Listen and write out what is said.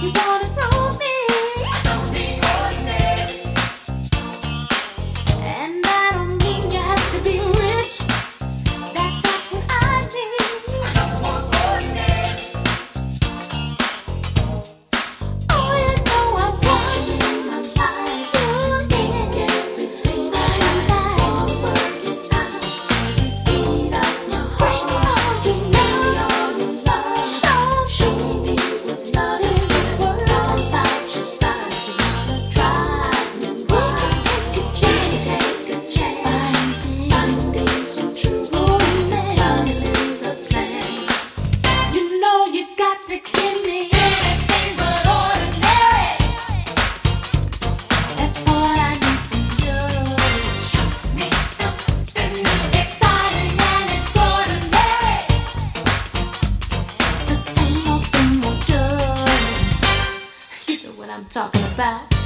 you want talking about.